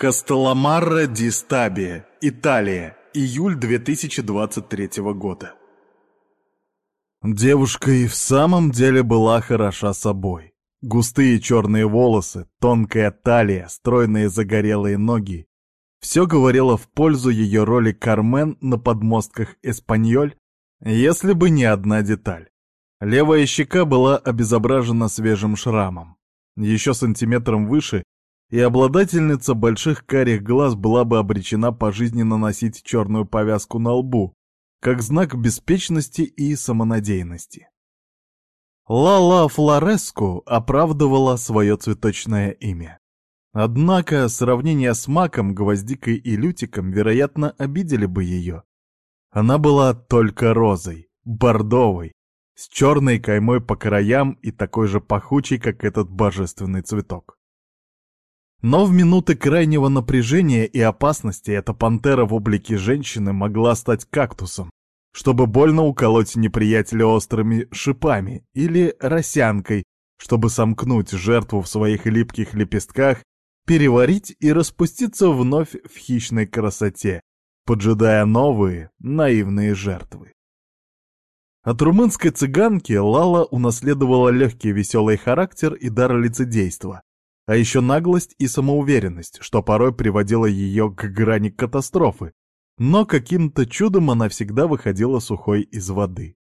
Кастеламарра ди Стабия, Италия, июль 2023 года. Девушка и в самом деле была хороша собой. Густые черные волосы, тонкая талия, стройные загорелые ноги. Все говорило в пользу ее роли Кармен на подмостках Эспаньоль, если бы не одна деталь. Левая щека была обезображена свежим шрамом. Еще сантиметром выше и обладательница больших карих глаз была бы обречена пожизненно носить черную повязку на лбу, как знак беспечности и самонадеянности. Лала Флореску оправдывала свое цветочное имя. Однако сравнение с маком, гвоздикой и лютиком, вероятно, обидели бы ее. Она была только розой, бордовой, с черной каймой по краям и такой же пахучей, как этот божественный цветок. Но в минуты крайнего напряжения и опасности эта пантера в облике женщины могла стать кактусом, чтобы больно уколоть неприятеля острыми шипами, или росянкой, чтобы сомкнуть жертву в своих липких лепестках, переварить и распуститься вновь в хищной красоте, поджидая новые, наивные жертвы. От румынской цыганки Лала унаследовала легкий веселый характер и дар лицедейства, а еще наглость и самоуверенность, что порой приводило ее к грани катастрофы, но каким-то чудом она всегда выходила сухой из воды.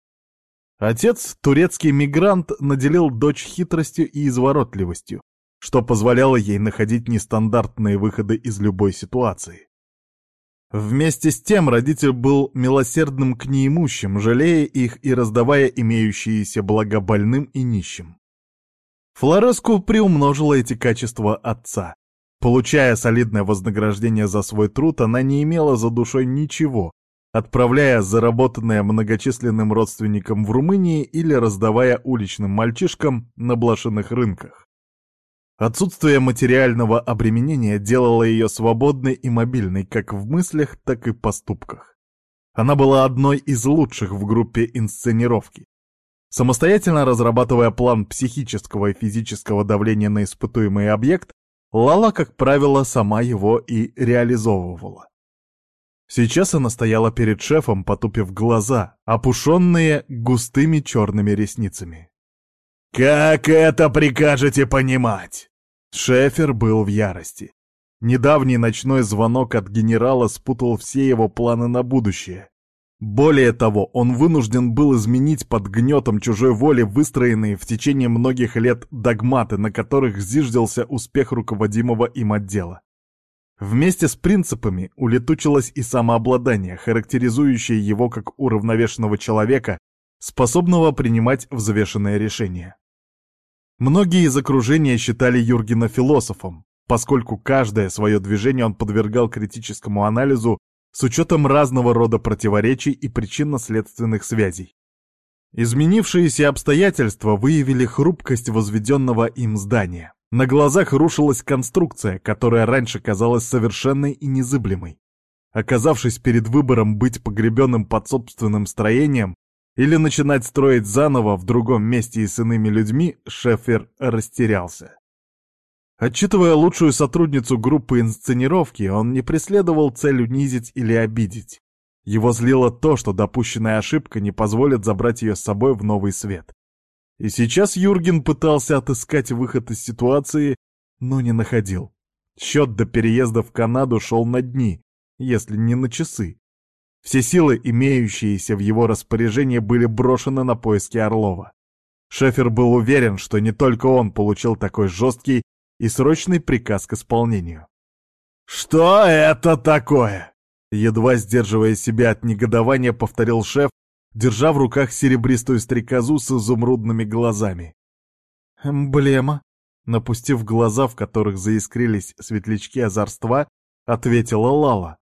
Отец, турецкий мигрант, наделил дочь хитростью и изворотливостью, что позволяло ей находить нестандартные выходы из любой ситуации. Вместе с тем родитель был милосердным к неимущим, жалея их и раздавая имеющиеся блага больным и нищим. Флореску приумножила эти качества отца. Получая солидное вознаграждение за свой труд, она не имела за душой ничего, отправляя заработанное многочисленным родственникам в Румынии или раздавая уличным мальчишкам на блошиных рынках. Отсутствие материального обременения делало ее свободной и мобильной как в мыслях, так и поступках. Она была одной из лучших в группе инсценировки. Самостоятельно разрабатывая план психического и физического давления на испытуемый объект, Лала, как правило, сама его и реализовывала. Сейчас она стояла перед шефом, потупив глаза, опушенные густыми черными ресницами. «Как это прикажете понимать?» Шефер был в ярости. Недавний ночной звонок от генерала спутал все его планы на будущее. Более того, он вынужден был изменить под гнетом чужой воли выстроенные в течение многих лет догматы, на которых зиждался успех руководимого им отдела. Вместе с принципами улетучилось и самообладание, характеризующее его как уравновешенного человека, способного принимать взвешенные решения. Многие из окружения считали Юргена философом, поскольку каждое свое движение он подвергал критическому анализу с учетом разного рода противоречий и причинно-следственных связей. Изменившиеся обстоятельства выявили хрупкость возведенного им здания. На глазах рушилась конструкция, которая раньше казалась совершенной и незыблемой. Оказавшись перед выбором быть погребенным под собственным строением или начинать строить заново в другом месте и с иными людьми, Шефер растерялся. Отчитывая лучшую сотрудницу группы инсценировки, он не преследовал цель унизить или обидеть. Его злило то, что допущенная ошибка не позволит забрать ее с собой в новый свет. И сейчас Юрген пытался отыскать выход из ситуации, но не находил. Счет до переезда в Канаду шел на дни, если не на часы. Все силы, имеющиеся в его распоряжении, были брошены на поиски Орлова. Шефер был уверен, что не только он получил такой жесткий и срочный приказ к исполнению. «Что это такое?» Едва сдерживая себя от негодования, повторил шеф, держа в руках серебристую стрекозу с изумрудными глазами. «Эмблема», напустив глаза, в которых заискрились светлячки озорства, ответила Лала.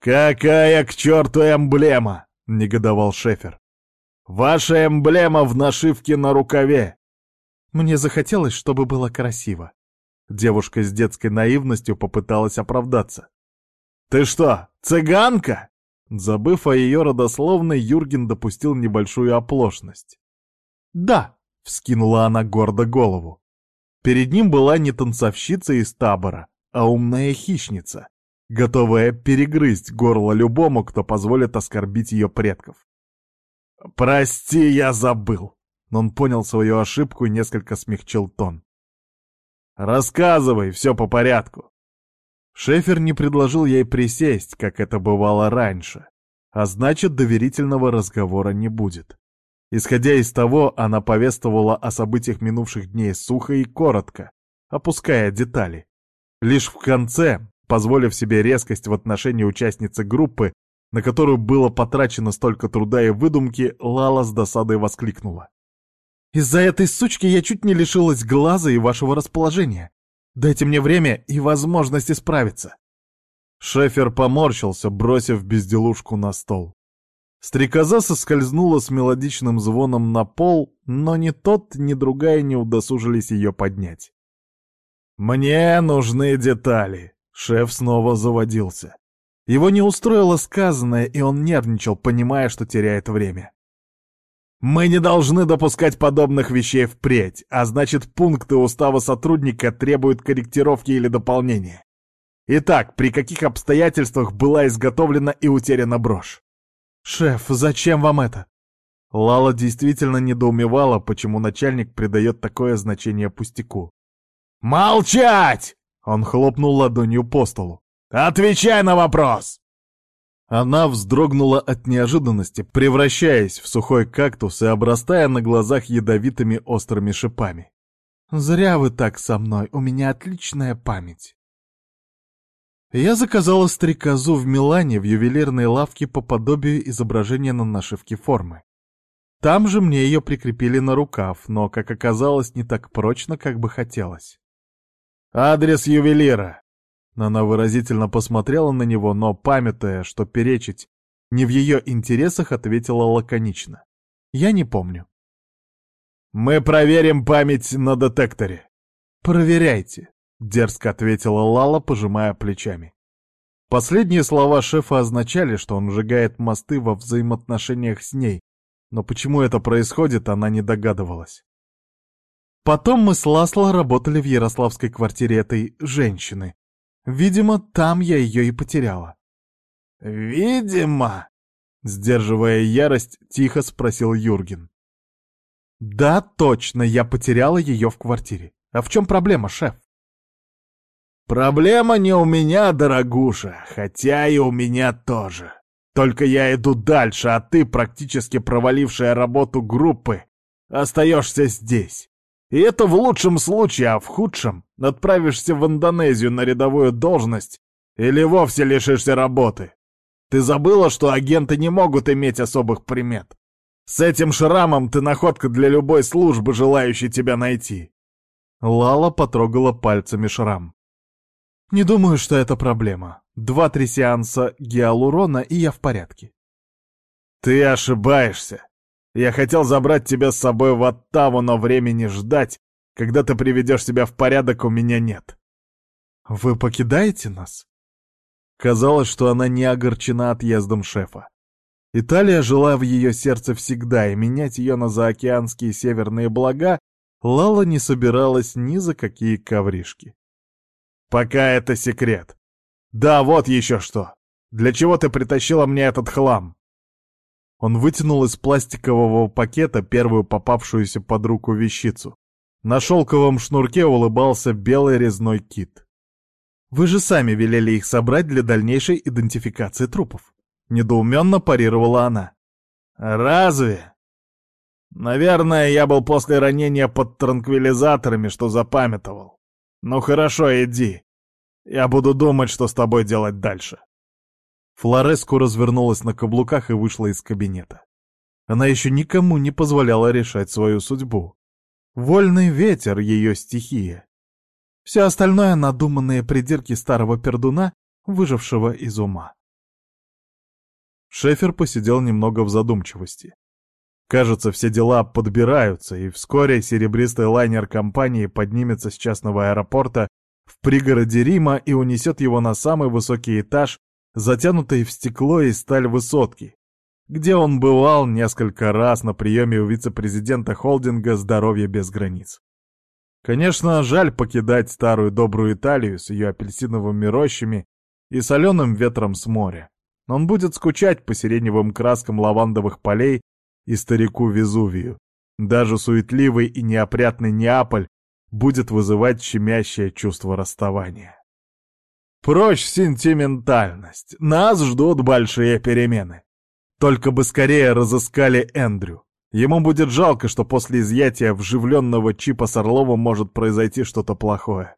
«Какая к черту эмблема?» — негодовал Шефер. «Ваша эмблема в нашивке на рукаве!» Мне захотелось, чтобы было красиво. Девушка с детской наивностью попыталась оправдаться. «Ты что, цыганка?» Забыв о ее родословной, Юрген допустил небольшую оплошность. «Да», — вскинула она гордо голову. Перед ним была не танцовщица из табора, а умная хищница, готовая перегрызть горло любому, кто позволит оскорбить ее предков. «Прости, я забыл!» Но он понял свою ошибку и несколько смягчил тон. «Рассказывай, все по порядку!» Шефер не предложил ей присесть, как это бывало раньше, а значит, доверительного разговора не будет. Исходя из того, она повествовала о событиях минувших дней сухо и коротко, опуская детали. Лишь в конце, позволив себе резкость в отношении участницы группы, на которую было потрачено столько труда и выдумки, Лала с досадой воскликнула. «Из-за этой сучки я чуть не лишилась глаза и вашего расположения. Дайте мне время и возможность исправиться». Шефер поморщился, бросив безделушку на стол. Стрекоза соскользнула с мелодичным звоном на пол, но ни тот, ни другая не удосужились ее поднять. «Мне нужны детали», — шеф снова заводился. Его не устроило сказанное, и он нервничал, понимая, что теряет время. «Мы не должны допускать подобных вещей впредь, а значит, пункты устава сотрудника требуют корректировки или дополнения. Итак, при каких обстоятельствах была изготовлена и утеряна брошь?» «Шеф, зачем вам это?» Лала действительно недоумевала, почему начальник придает такое значение пустяку. «Молчать!» — он хлопнул ладонью по столу. «Отвечай на вопрос!» Она вздрогнула от неожиданности, превращаясь в сухой кактус и обрастая на глазах ядовитыми острыми шипами. «Зря вы так со мной, у меня отличная память». Я заказала стрекозу в Милане в ювелирной лавке по подобию изображения на нашивке формы. Там же мне ее прикрепили на рукав, но, как оказалось, не так прочно, как бы хотелось. «Адрес ювелира!» Она выразительно посмотрела на него, но, памятая, что перечить не в ее интересах, ответила лаконично. «Я не помню». «Мы проверим память на детекторе». «Проверяйте», — дерзко ответила Лала, пожимая плечами. Последние слова шефа означали, что он сжигает мосты во взаимоотношениях с ней, но почему это происходит, она не догадывалась. Потом мы с Ласло работали в ярославской квартире этой женщины. Видимо, там я ее и потеряла. «Видимо?» — сдерживая ярость, тихо спросил Юрген. «Да, точно, я потеряла ее в квартире. А в чем проблема, шеф?» «Проблема не у меня, дорогуша, хотя и у меня тоже. Только я иду дальше, а ты, практически провалившая работу группы, остаешься здесь. И это в лучшем случае, а в худшем отправишься в Индонезию на рядовую должность или вовсе лишишься работы. Ты забыла, что агенты не могут иметь особых примет? С этим шрамом ты находка для любой службы, желающей тебя найти. Лала потрогала пальцами шрам. Не думаю, что это проблема. Два-три сеанса гиалурона, и я в порядке. Ты ошибаешься. Я хотел забрать тебя с собой в Оттаву, но времени ждать, когда ты приведешь себя в порядок, у меня нет. Вы покидаете нас? Казалось, что она не огорчена отъездом шефа. Италия жила в ее сердце всегда, и менять ее на заокеанские северные блага Лала не собиралась ни за какие ковришки. Пока это секрет. Да, вот еще что. Для чего ты притащила мне этот хлам? Он вытянул из пластикового пакета первую попавшуюся под руку вещицу. На шелковом шнурке улыбался белый резной кит. «Вы же сами велели их собрать для дальнейшей идентификации трупов», — недоуменно парировала она. «Разве?» «Наверное, я был после ранения под транквилизаторами, что запамятовал. «Ну хорошо, иди. Я буду думать, что с тобой делать дальше». Флореску развернулась на каблуках и вышла из кабинета. Она еще никому не позволяла решать свою судьбу. Вольный ветер — ее стихия. Все остальное — надуманные придирки старого пердуна, выжившего из ума. Шефер посидел немного в задумчивости. Кажется, все дела подбираются, и вскоре серебристый лайнер компании поднимется с частного аэропорта в пригороде Рима и унесет его на самый высокий этаж, затянутый в стекло и сталь высотки, где он бывал несколько раз на приеме у вице-президента холдинга «Здоровье без границ». Конечно, жаль покидать старую добрую Италию с ее апельсиновыми рощами и соленым ветром с моря. Он будет скучать по сиреневым краскам лавандовых полей и старику Везувию. Даже суетливый и неопрятный Неаполь будет вызывать щемящее чувство расставания. Прочь сентиментальность. Нас ждут большие перемены. Только бы скорее разыскали Эндрю. Ему будет жалко, что после изъятия вживленного чипа с Орловым может произойти что-то плохое.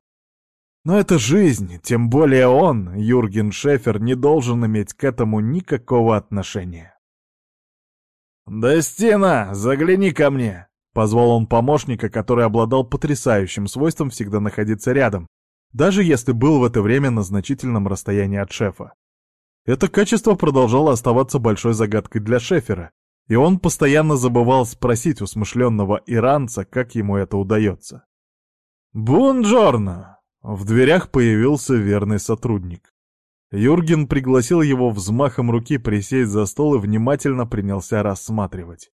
Но это жизнь, тем более он, Юрген Шефер, не должен иметь к этому никакого отношения. «Дастина, загляни ко мне!» — позвал он помощника, который обладал потрясающим свойством всегда находиться рядом, даже если был в это время на значительном расстоянии от шефа. Это качество продолжало оставаться большой загадкой для Шефера, и он постоянно забывал спросить у смышленного иранца, как ему это удается. «Бунджорно!» В дверях появился верный сотрудник. Юрген пригласил его взмахом руки присесть за стол и внимательно принялся рассматривать.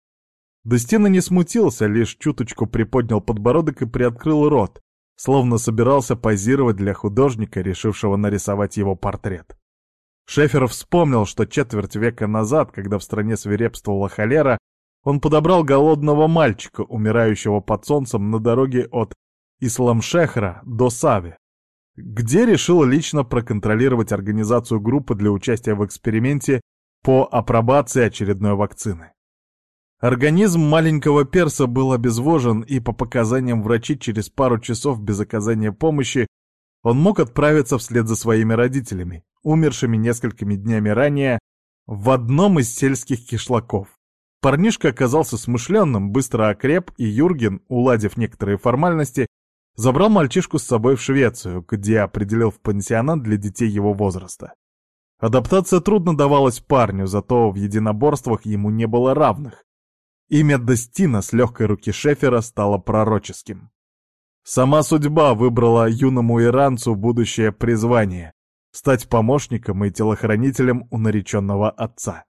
Дестина не смутился, лишь чуточку приподнял подбородок и приоткрыл рот, словно собирался позировать для художника, решившего нарисовать его портрет. Шефер вспомнил, что четверть века назад, когда в стране свирепствовала холера, он подобрал голодного мальчика, умирающего под солнцем на дороге от Исламшехра до Сави, где решил лично проконтролировать организацию группы для участия в эксперименте по апробации очередной вакцины. Организм маленького перса был обезвожен, и по показаниям врачей через пару часов без оказания помощи он мог отправиться вслед за своими родителями, умершими несколькими днями ранее, в одном из сельских кишлаков. Парнишка оказался смышленным, быстро окреп, и Юрген, уладив некоторые формальности, забрал мальчишку с собой в Швецию, где определил в пансионат для детей его возраста. Адаптация трудно давалась парню, зато в единоборствах ему не было равных. Имя Достина с легкой руки Шефера стало пророческим. Сама судьба выбрала юному иранцу будущее призвание — стать помощником и телохранителем у нареченного отца.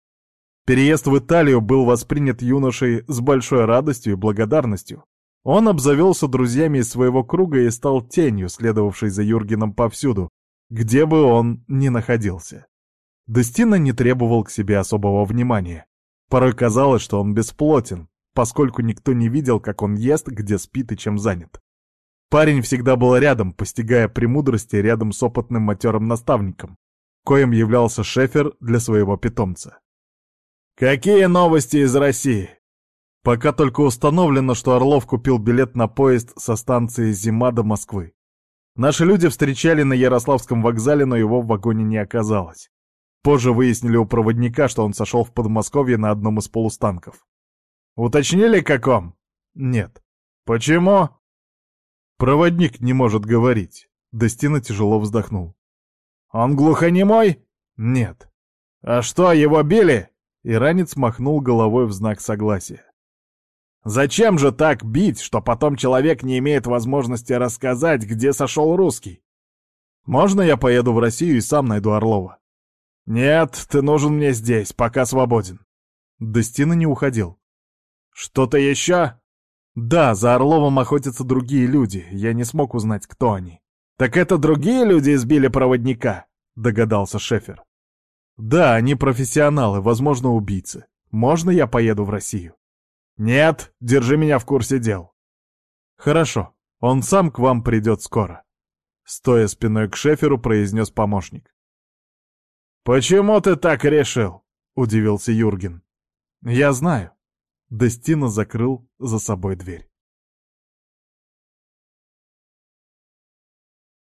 Переезд в Италию был воспринят юношей с большой радостью и благодарностью. Он обзавелся друзьями из своего круга и стал тенью, следовавшей за Юргеном повсюду, где бы он ни находился. Дестина не требовал к себе особого внимания. Порой казалось, что он бесплотен, поскольку никто не видел, как он ест, где спит и чем занят. Парень всегда был рядом, постигая премудрости рядом с опытным матерым наставником, коим являлся Шефер для своего питомца. «Какие новости из России?» Пока только установлено, что Орлов купил билет на поезд со станции Зима до Москвы. Наши люди встречали на Ярославском вокзале, но его в вагоне не оказалось. Позже выяснили у проводника, что он сошел в Подмосковье на одном из полустанков. Уточнили, каком? Нет. Почему? Проводник не может говорить. Достина тяжело вздохнул. Он глухонемой? Нет. А что, его били? Иранец махнул головой в знак согласия. Зачем же так бить, что потом человек не имеет возможности рассказать, где сошел русский? Можно я поеду в Россию и сам найду Орлова? «Нет, ты нужен мне здесь, пока свободен». Достина не уходил. «Что-то еще?» «Да, за Орловым охотятся другие люди, я не смог узнать, кто они». «Так это другие люди избили проводника?» — догадался Шефер. «Да, они профессионалы, возможно, убийцы. Можно я поеду в Россию?» «Нет, держи меня в курсе дел». «Хорошо, он сам к вам придет скоро», — стоя спиной к Шеферу, произнес помощник. «Почему ты так решил?» — удивился Юрген. «Я знаю». Дестина закрыл за собой дверь.